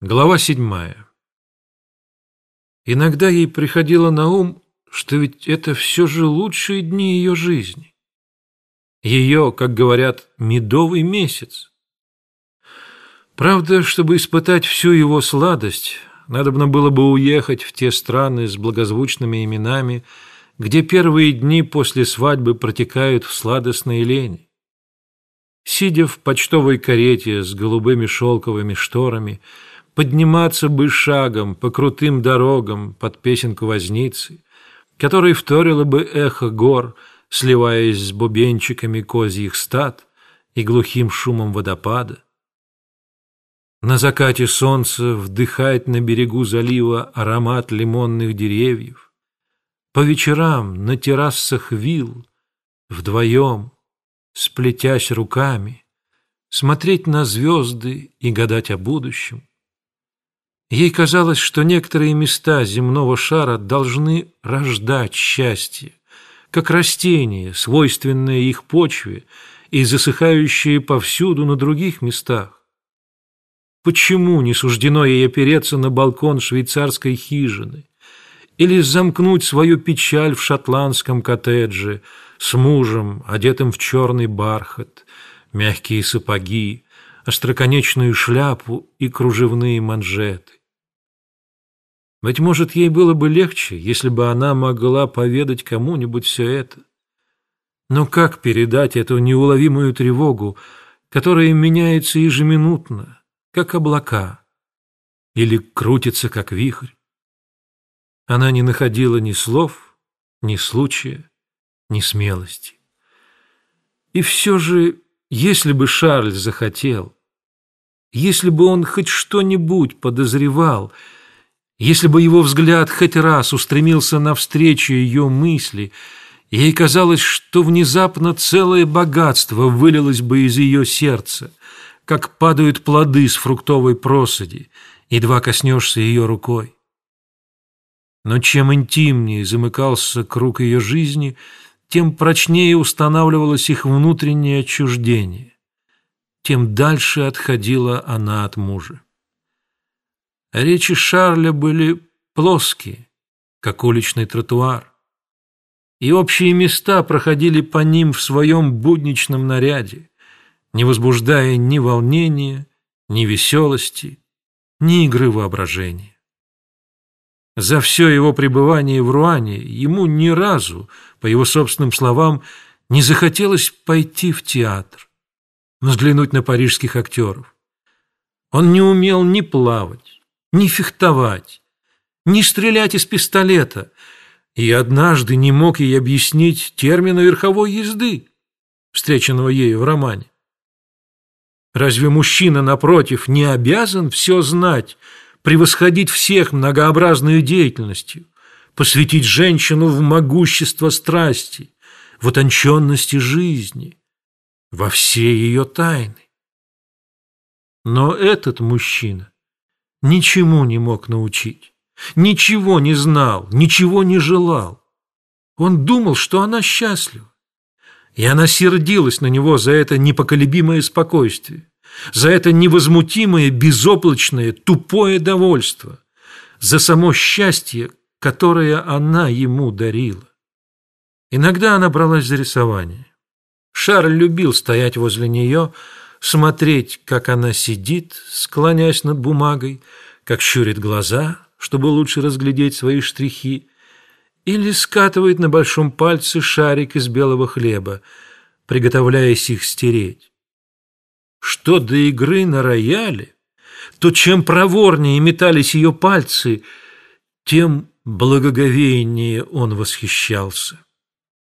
Глава седьмая. Иногда ей приходило на ум, что ведь это все же лучшие дни ее жизни. Ее, как говорят, медовый месяц. Правда, чтобы испытать всю его сладость, надобно было бы уехать в те страны с благозвучными именами, где первые дни после свадьбы протекают в сладостной лени. Сидя в почтовой карете с голубыми шелковыми шторами, подниматься бы шагом по крутым дорогам под песенку возницы, которой вторило бы эхо гор, сливаясь с бубенчиками козьих стад и глухим шумом водопада. На закате солнца вдыхать на берегу залива аромат лимонных деревьев. По вечерам на террасах вилл вдвоем, сплетясь руками, смотреть на звезды и гадать о будущем. Ей казалось, что некоторые места земного шара должны рождать счастье, как растения, свойственные их почве и засыхающие повсюду на других местах. Почему не суждено ей опереться на балкон швейцарской хижины или замкнуть свою печаль в шотландском коттедже с мужем, одетым в черный бархат, мягкие сапоги, остроконечную шляпу и кружевные манжеты? Быть может, ей было бы легче, если бы она могла поведать кому-нибудь все это. Но как передать эту неуловимую тревогу, которая меняется ежеминутно, как облака, или крутится, как вихрь? Она не находила ни слов, ни случая, ни смелости. И все же, если бы Шарль захотел, если бы он хоть что-нибудь подозревал — если бы его взгляд хоть раз устремился навстречу ее мысли, ей казалось, что внезапно целое богатство вылилось бы из ее сердца, как падают плоды с фруктовой просади, едва коснешься ее рукой. Но чем интимнее замыкался круг ее жизни, тем прочнее устанавливалось их внутреннее отчуждение, тем дальше отходила она от мужа. Речи Шарля были плоские, как уличный тротуар, и общие места проходили по ним в своем будничном наряде, не возбуждая ни волнения, ни веселости, ни игры воображения. За все его пребывание в Руане ему ни разу, по его собственным словам, не захотелось пойти в театр, взглянуть на парижских актеров. Он не умел ни плавать, ни фехтовать, ни стрелять из пистолета, и однажды не мог ей объяснить термина верховой езды, встреченного ею в романе. Разве мужчина, напротив, не обязан все знать, превосходить всех многообразной деятельностью, посвятить женщину в могущество страсти, в утонченности жизни, во все ее тайны? Но этот мужчина ничему не мог научить, ничего не знал, ничего не желал. Он думал, что она счастлива. И она сердилась на него за это непоколебимое спокойствие, за это невозмутимое, безоблачное, тупое довольство, за само счастье, которое она ему дарила. Иногда она бралась за рисование. Шарль любил стоять возле нее, смотреть, как она сидит, склоняясь над бумагой, как щурит глаза, чтобы лучше разглядеть свои штрихи, или скатывает на большом пальце шарик из белого хлеба, приготовляясь их стереть. Что до игры на рояле, то чем проворнее метались ее пальцы, тем благоговейнее он восхищался.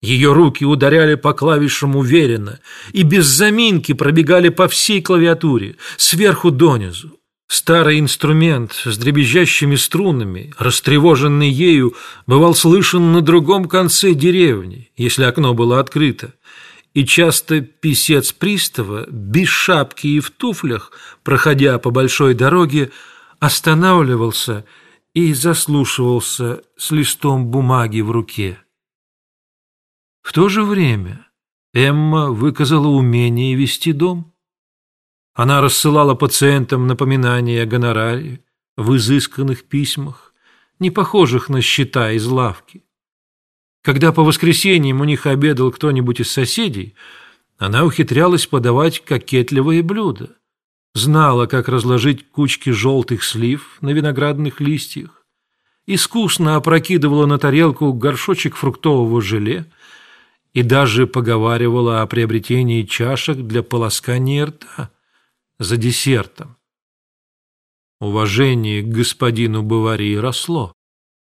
Ее руки ударяли по клавишам уверенно и без заминки пробегали по всей клавиатуре, сверху донизу. Старый инструмент с дребезжащими струнами, растревоженный ею, бывал слышен на другом конце деревни, если окно было открыто. И часто писец пристава, без шапки и в туфлях, проходя по большой дороге, останавливался и заслушивался с листом бумаги в руке. В то же время Эмма выказала умение вести дом. Она рассылала пациентам напоминания о гонораре в изысканных письмах, не похожих на счета из лавки. Когда по воскресеньям у них обедал кто-нибудь из соседей, она ухитрялась подавать кокетливые блюда. Знала, как разложить кучки желтых слив на виноградных листьях, искусно опрокидывала на тарелку горшочек фруктового желе и даже поговаривала о приобретении чашек для полоскания рта за десертом. Уважение к господину Баварии росло.